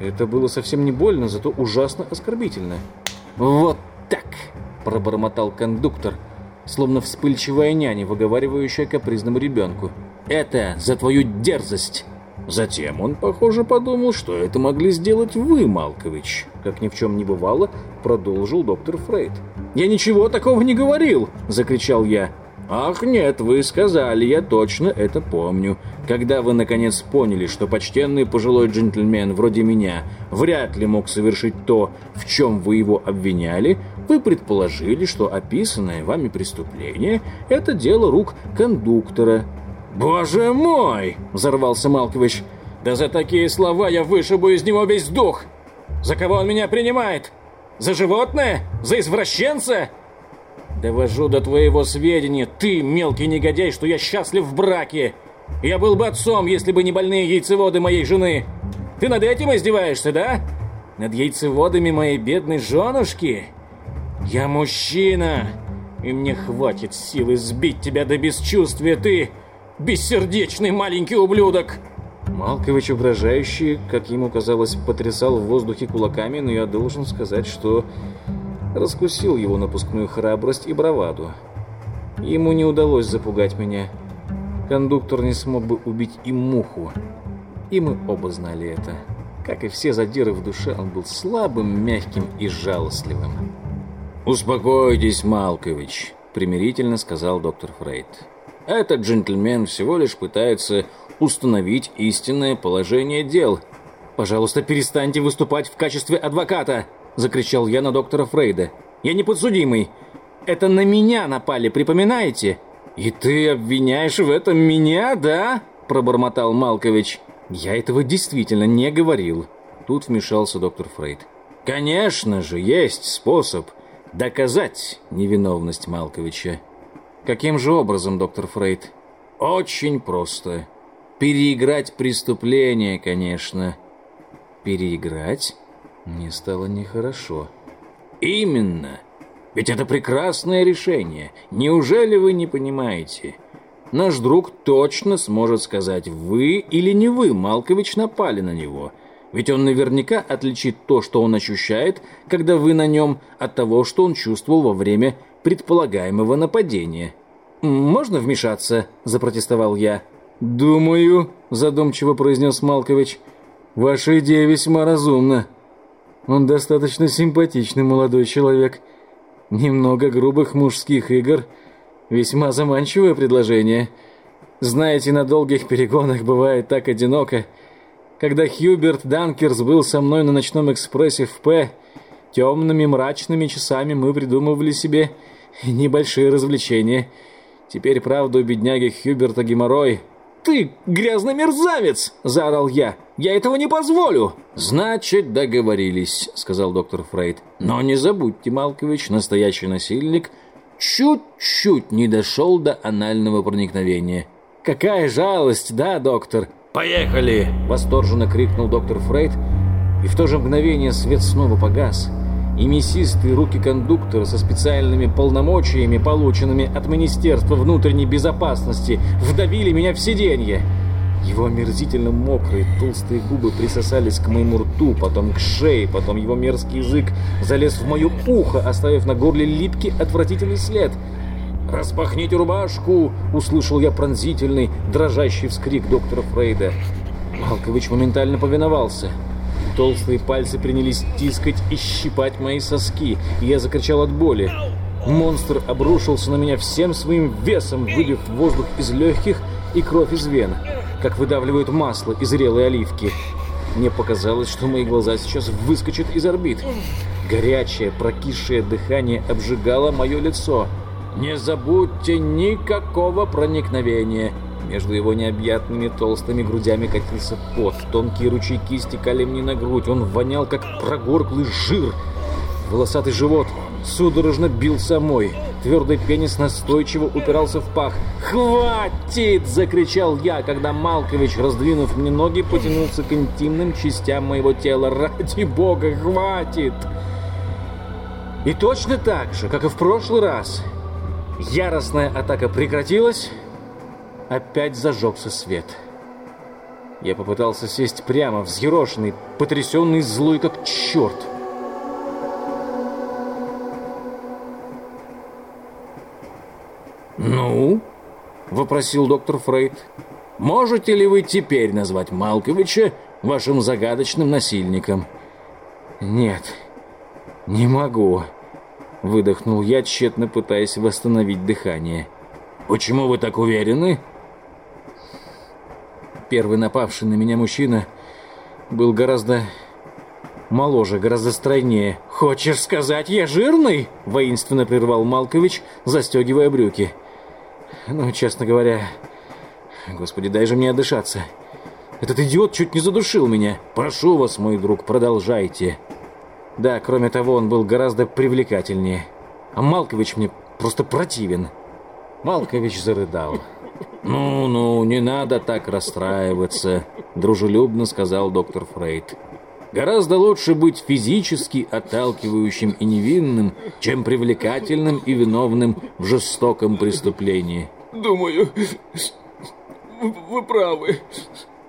Это было совсем не больно, зато ужасно оскорбительно. «Вот так!» Пробормотал кондуктор, словно вспыльчивая няня, выговаривающая капризному ребенку. «Это за твою дерзость!» Затем он, похоже, подумал, что это могли сделать вы, Малкович. Как ни в чем не бывало, продолжил доктор Фрейд. «Я ничего такого не говорил!» — закричал я. «Ах, нет, вы сказали, я точно это помню. Когда вы, наконец, поняли, что почтенный пожилой джентльмен вроде меня вряд ли мог совершить то, в чем вы его обвиняли, вы предположили, что описанное вами преступление – это дело рук кондуктора». «Боже мой!» – взорвался Малкович. «Да за такие слова я вышибу из него весь дух! За кого он меня принимает? За животное? За извращенца?» Довожу до твоего сведения, ты, мелкий негодяй, что я счастлив в браке. Я был бы отцом, если бы не больные яйцеводы моей жены. Ты над этим издеваешься, да? Над яйцеводами моей бедной женушки? Я мужчина, и мне хватит силы сбить тебя до бесчувствия, ты бессердечный маленький ублюдок!» Малкович, угрожающий, как ему казалось, потрясал в воздухе кулаками, но я должен сказать, что раскусил его напускную храбрость и браваду. Ему не удалось запугать меня. Кондуктор не смог бы убить и муху. И мы оба знали это. Как и все задиры в душе, он был слабым, мягким и жалостливым. «Успокойтесь, Малкович», — примирительно сказал доктор Фрейд. «Этот джентльмен всего лишь пытается установить истинное положение дел. Пожалуйста, перестаньте выступать в качестве адвоката!» — закричал я на доктора Фрейда. «Я не подсудимый. Это на меня напали, припоминаете?» «И ты обвиняешь в этом меня, да?» — пробормотал Малкович. «Я этого действительно не говорил». Тут вмешался доктор Фрейд. «Конечно же, есть способ доказать невиновность Малковича». «Каким же образом, доктор Фрейд?» «Очень просто. Переиграть преступление, конечно». «Переиграть?» Мне стало нехорошо. Именно. Ведь это прекрасное решение. Неужели вы не понимаете? Наш друг точно сможет сказать, вы или не вы, Малкович, напали на него. Ведь он наверняка отличит то, что он ощущает, когда вы на нем, от того, что он чувствовал во время предполагаемого нападения. «Можно вмешаться?» – запротестовал я. «Думаю», – задумчиво произнес Малкович, – «ваша идея весьма разумна». Он достаточно симпатичный молодой человек. Немного грубых мужских игр. Весьма заманчивое предложение. Знаете, на долгих перегонах бывает так одиноко. Когда Хьюберт Данкерс был со мной на ночном экспрессе в П, темными мрачными часами мы придумывали себе небольшие развлечения. Теперь, правда, у бедняги Хьюберта геморрой. «Ты грязный мерзавец!» – заорал я. Я этого не позволю!» «Значит, договорились», — сказал доктор Фрейд. «Но не забудьте, Малкович, настоящий насильник чуть-чуть не дошел до анального проникновения». «Какая жалость, да, доктор?» «Поехали!» — восторженно крикнул доктор Фрейд, и в то же мгновение свет снова погас, и мясистые руки кондуктора со специальными полномочиями, полученными от Министерства внутренней безопасности, вдавили меня в сиденье. Его омерзительно мокрые толстые губы присосались к моему рту, потом к шее, потом его мерзкий язык залез в мое ухо, оставив на горле липкий отвратительный след. «Распахните рубашку!» — услышал я пронзительный, дрожащий вскрик доктора Фрейда. Малкович моментально повиновался. Толстые пальцы принялись тискать и щипать мои соски, и я закричал от боли. Монстр обрушился на меня всем своим весом, выбив воздух из легких и кровь из вен как выдавливают масло из зрелой оливки. Мне показалось, что мои глаза сейчас выскочат из орбит. Горячее, прокисшее дыхание обжигало мое лицо. Не забудьте никакого проникновения. Между его необъятными толстыми грудями катился пот. Тонкие ручейки стекали мне на грудь. Он вонял, как прогорклый жир. Волосатый живот судорожно бил самой. Твердый пенис настойчиво упирался в пах. «Хватит!» – закричал я, когда Малкович, раздвинув мне ноги, потянулся к интимным частям моего тела. «Ради бога, хватит!» И точно так же, как и в прошлый раз, яростная атака прекратилась, опять зажегся свет. Я попытался сесть прямо, взъерошенный, потрясенный, злой как черт. «Ну?» — вопросил доктор Фрейд. «Можете ли вы теперь назвать Малковича вашим загадочным насильником?» «Нет, не могу», — выдохнул я, тщетно пытаясь восстановить дыхание. «Почему вы так уверены?» Первый напавший на меня мужчина был гораздо моложе, гораздо стройнее. «Хочешь сказать, я жирный?» — воинственно прервал Малкович, застегивая брюки. Ну, честно говоря... Господи, дай же мне отдышаться. Этот идиот чуть не задушил меня. Прошу вас, мой друг, продолжайте. Да, кроме того, он был гораздо привлекательнее. А Малкович мне просто противен. Малкович зарыдал. «Ну-ну, не надо так расстраиваться», — дружелюбно сказал доктор Фрейд. «Гораздо лучше быть физически отталкивающим и невинным, чем привлекательным и виновным в жестоком преступлении». Думаю, вы правы.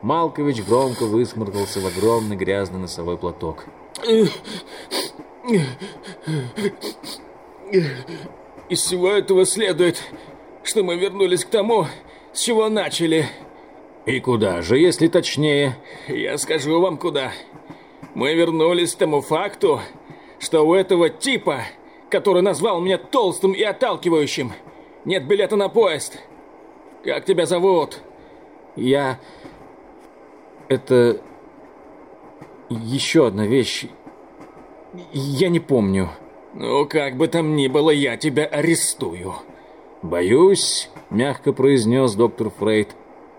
Малкович громко высморкался в огромный грязный носовой платок. Из всего этого следует, что мы вернулись к тому, с чего начали. И куда же, если точнее? Я скажу вам куда. Мы вернулись к тому факту, что у этого типа, который назвал меня толстым и отталкивающим, нет билета на поезд. Как тебя зовут? Я... Это... Еще одна вещь. Я не помню. Ну, как бы там ни было, я тебя арестую. Боюсь, мягко произнес доктор Фрейд,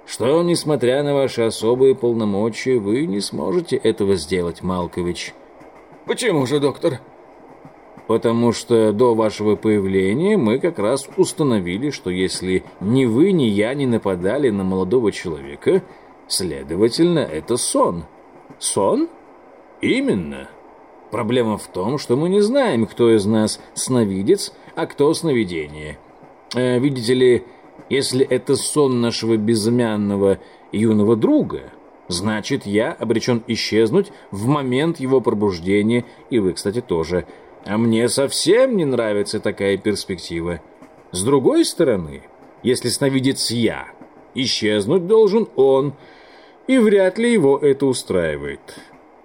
что, несмотря на ваши особые полномочия, вы не сможете этого сделать, Малкович. Почему же, доктор? Потому что до вашего появления мы как раз установили, что если ни вы, ни я не нападали на молодого человека, следовательно, это сон. Сон? Именно. Проблема в том, что мы не знаем, кто из нас сновидец, а кто сновидение. Э, видите ли, если это сон нашего безымянного юного друга, значит, я обречен исчезнуть в момент его пробуждения, и вы, кстати, тоже – а мне совсем не нравится такая перспектива. С другой стороны, если сновидец я, исчезнуть должен он, и вряд ли его это устраивает.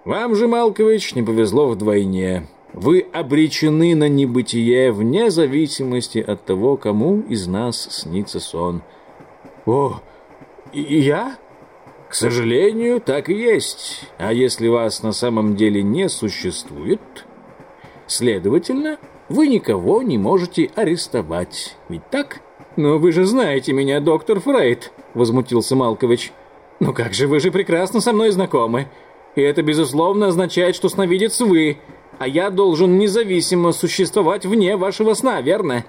Вам же, Малкович, не повезло вдвойне. Вы обречены на небытие вне зависимости от того, кому из нас снится сон. О, и я? К сожалению, так и есть. А если вас на самом деле не существует, Следовательно, вы никого не можете арестовать. Ведь так? Но вы же знаете меня, доктор Фрейд, возмутился Малкович. «Ну как же, вы же прекрасно со мной знакомы. И это, безусловно, означает, что сновидец вы, а я должен независимо существовать вне вашего сна, верно?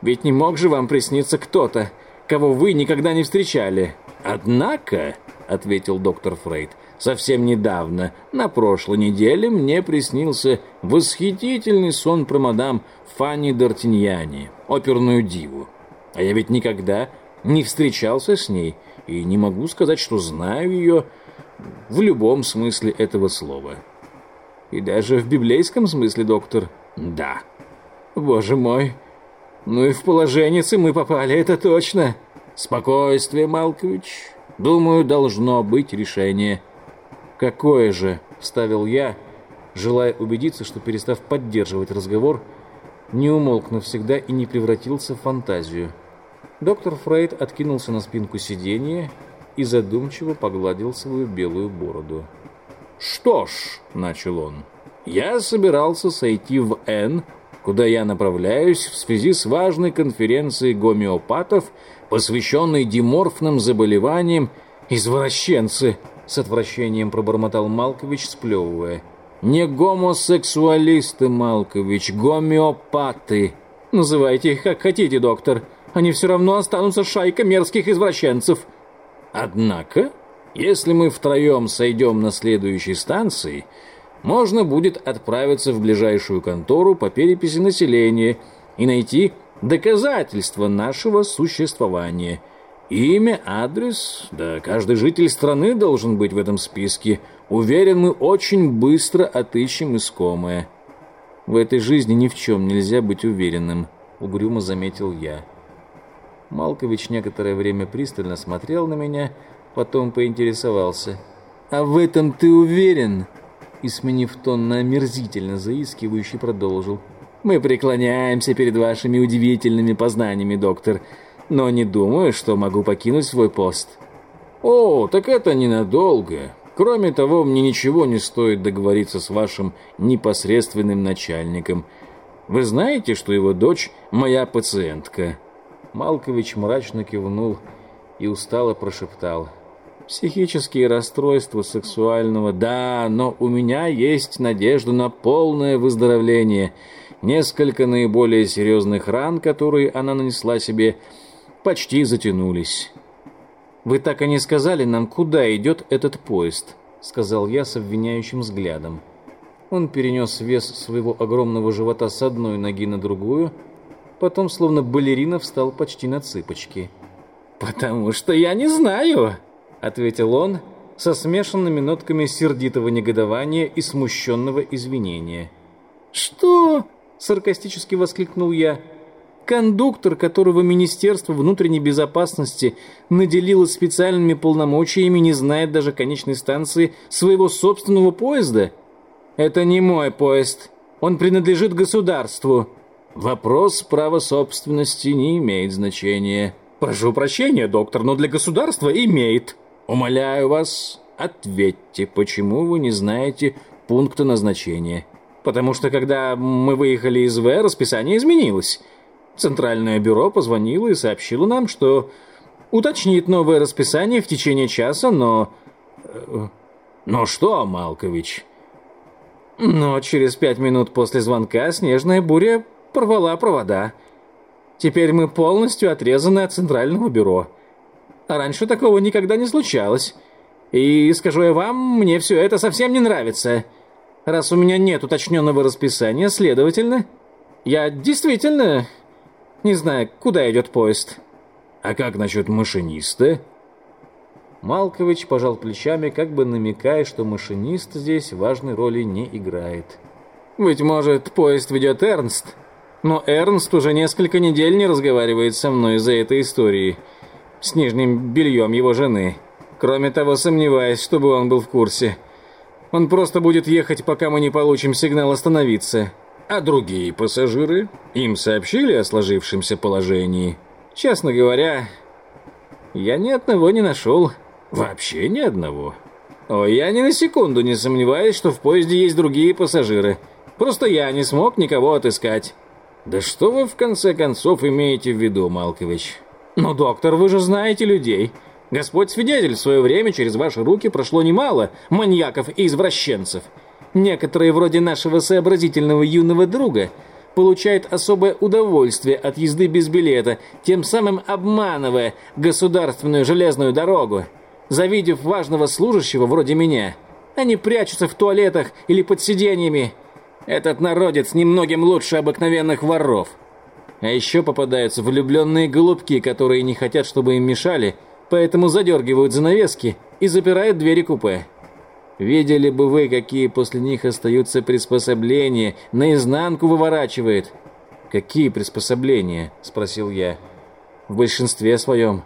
Ведь не мог же вам присниться кто-то, кого вы никогда не встречали. Однако, — ответил доктор Фрейд, — совсем недавно, на прошлой неделе, мне приснился восхитительный сон про мадам Фанни Д'Артиньяни, оперную диву. А я ведь никогда не встречался с ней и не могу сказать, что знаю ее в любом смысле этого слова. И даже в библейском смысле, доктор? Да. Боже мой. Ну и в положенницы мы попали, это точно. Спокойствие, Малкович. Думаю, должно быть решение. Какое же, вставил я, желая убедиться, что, перестав поддерживать разговор, не умолк навсегда и не превратился в фантазию. Доктор Фрейд откинулся на спинку сиденья и задумчиво погладил свою белую бороду. «Что ж», — начал он, — «я собирался сойти в Н, куда я направляюсь в связи с важной конференцией гомеопатов, посвященной диморфным заболеваниям «Извращенцы!» — с отвращением пробормотал Малкович, сплевывая. «Не гомосексуалисты, Малкович, гомеопаты!» «Называйте их как хотите, доктор. Они все равно останутся шайка мерзких извращенцев». «Однако, если мы втроем сойдем на следующей станции, можно будет отправиться в ближайшую контору по переписи населения и найти доказательства нашего существования». Имя, адрес, да каждый житель страны должен быть в этом списке. Уверен, мы очень быстро отыщем искомое. В этой жизни ни в чем нельзя быть уверенным, угрюмо заметил я. Малкович некоторое время пристально смотрел на меня, потом поинтересовался. «А в этом ты уверен?» И, сменив тон на омерзительно заискивающий, продолжил. «Мы преклоняемся перед вашими удивительными познаниями, доктор но не думаю, что могу покинуть свой пост. О, так это ненадолго. Кроме того, мне ничего не стоит договориться с вашим непосредственным начальником. Вы знаете, что его дочь моя пациентка? Малкович мрачно кивнул и устало прошептал: Психические расстройства сексуального, да, но у меня есть надежда на полное выздоровление. Несколько наиболее серьезных ран, которые она нанесла себе, почти затянулись. «Вы так и не сказали нам, куда идет этот поезд», — сказал я с обвиняющим взглядом. Он перенес вес своего огромного живота с одной ноги на другую, потом, словно балерина, встал почти на цыпочки. «Потому что я не знаю», — ответил он со смешанными нотками сердитого негодования и смущенного извинения. «Что?» — саркастически воскликнул я. Кондуктор, которого Министерство внутренней безопасности наделило специальными полномочиями, не знает даже конечной станции своего собственного поезда? Это не мой поезд. Он принадлежит государству. Вопрос права собственности не имеет значения. Прошу прощения, доктор, но для государства имеет. Умоляю вас, ответьте, почему вы не знаете пункта назначения? Потому что когда мы выехали из В, расписание изменилось. Центральное бюро позвонило и сообщило нам, что уточнит новое расписание в течение часа, но... Э, но что, Малкович? Но через пять минут после звонка снежная буря порвала провода. Теперь мы полностью отрезаны от Центрального бюро. А раньше такого никогда не случалось. И, скажу я вам, мне все это совсем не нравится. Раз у меня нет уточненного расписания, следовательно, я действительно не знаю, куда идет поезд. А как насчет машиниста? Малкович пожал плечами, как бы намекая, что машинист здесь важной роли не играет. Быть может, поезд ведет Эрнст? Но Эрнст уже несколько недель не разговаривает со мной из-за этой истории с нижним бельем его жены. Кроме того, сомневаюсь, чтобы он был в курсе. Он просто будет ехать, пока мы не получим сигнал остановиться. А другие пассажиры? Им сообщили о сложившемся положении? Честно говоря, я ни одного не нашел. Вообще ни одного. О, я ни на секунду не сомневаюсь, что в поезде есть другие пассажиры. Просто я не смог никого отыскать. Да что вы в конце концов имеете в виду, Малкович? Ну, доктор, вы же знаете людей. Господь свидетель, в свое время через ваши руки прошло немало маньяков и извращенцев. Некоторые, вроде нашего сообразительного юного друга, получают особое удовольствие от езды без билета, тем самым обманывая государственную железную дорогу. Завидев важного служащего вроде меня, они прячутся в туалетах или под сиденьями. Этот народец немногим лучше обыкновенных воров. А еще попадаются влюбленные голубки, которые не хотят, чтобы им мешали, поэтому задергивают занавески и запирают двери купе. Видели бы вы, какие после них остаются приспособления, наизнанку выворачивает. «Какие приспособления?» – спросил я. «В большинстве своем.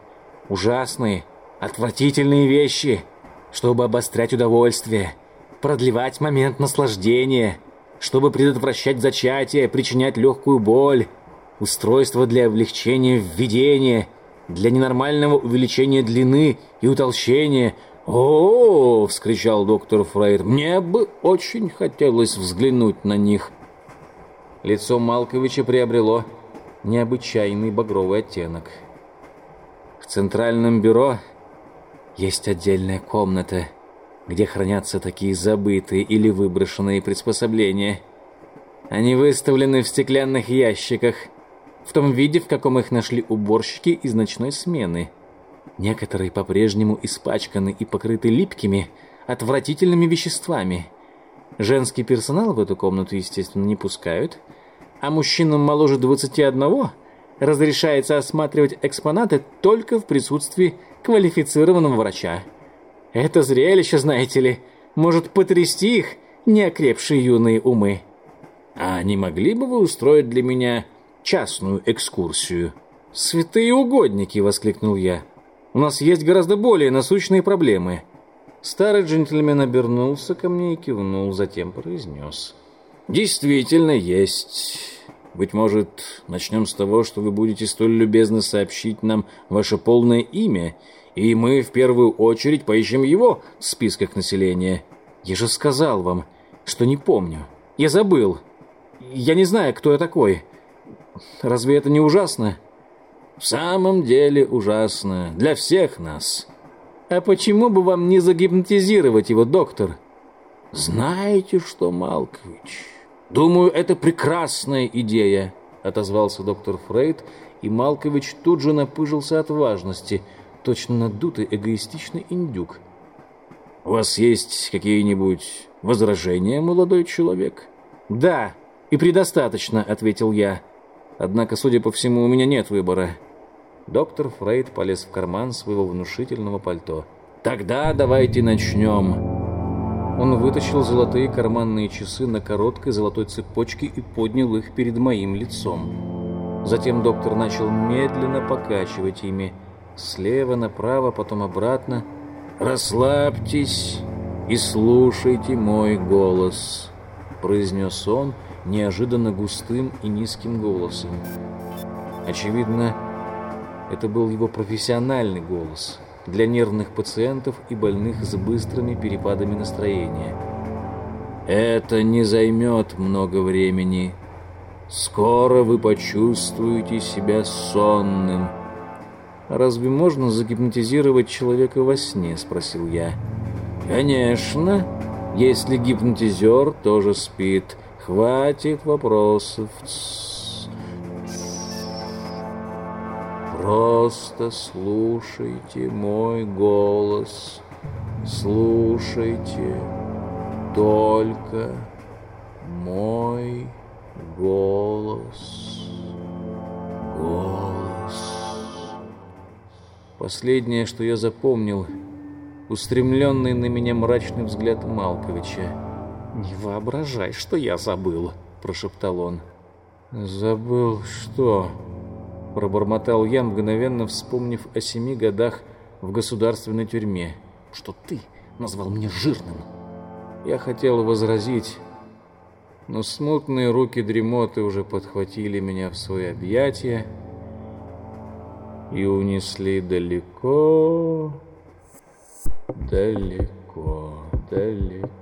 Ужасные, отвратительные вещи, чтобы обострять удовольствие, продлевать момент наслаждения, чтобы предотвращать зачатие, причинять легкую боль, устройство для облегчения введения, для ненормального увеличения длины и утолщения. «О, вскричал доктор Фрейд, — мне бы очень хотелось взглянуть на них». Лицо Малковича приобрело необычайный багровый оттенок. В центральном бюро есть отдельная комната, где хранятся такие забытые или выброшенные приспособления. Они выставлены в стеклянных ящиках — в том виде, в каком их нашли уборщики из ночной смены. Некоторые по-прежнему испачканы и покрыты липкими, отвратительными веществами. Женский персонал в эту комнату, естественно, не пускают, а мужчинам моложе 21 разрешается осматривать экспонаты только в присутствии квалифицированного врача. Это зрелище, знаете ли, может потрясти их неокрепшие юные умы. А не могли бы вы устроить для меня частную экскурсию. «Святые угодники!» — воскликнул я. «У нас есть гораздо более насущные проблемы». Старый джентльмен обернулся ко мне и кивнул, затем произнес. «Действительно есть. Быть может, начнем с того, что вы будете столь любезно сообщить нам ваше полное имя, и мы в первую очередь поищем его в списках населения. Я же сказал вам, что не помню. Я забыл. Я не знаю, кто я такой». Разве это не ужасно? В самом деле ужасно. Для всех нас. А почему бы вам не загипнотизировать его, доктор? Знаете что, Малкович? Думаю, это прекрасная идея, отозвался доктор Фрейд, и Малкович тут же напыжился от важности, точно надутый эгоистичный индюк. У вас есть какие-нибудь возражения, молодой человек? Да, и предостаточно, ответил я. Однако, судя по всему, у меня нет выбора. Доктор Фрейд полез в карман своего внушительного пальто. «Тогда давайте начнем». Он вытащил золотые карманные часы на короткой золотой цепочке и поднял их перед моим лицом. Затем доктор начал медленно покачивать ими. Слева направо, потом обратно. «Расслабьтесь и слушайте мой голос», — произнес он, — неожиданно густым и низким голосом. Очевидно, это был его профессиональный голос для нервных пациентов и больных с быстрыми перепадами настроения. «Это не займет много времени. Скоро вы почувствуете себя сонным». «Разве можно загипнотизировать человека во сне?» – спросил я. «Конечно, если гипнотизер тоже спит». Хватит вопросов. Просто слушайте мой голос. Слушайте только мой голос. Голос. Последнее, что я запомнил, устремленный на меня мрачный взгляд Малковича. «Не воображай, что я забыл», — прошептал он. «Забыл что?» — пробормотал я, мгновенно вспомнив о семи годах в государственной тюрьме. «Что ты назвал меня жирным?» Я хотел возразить, но смутные руки дремоты уже подхватили меня в свои объятия и унесли далеко, далеко, далеко.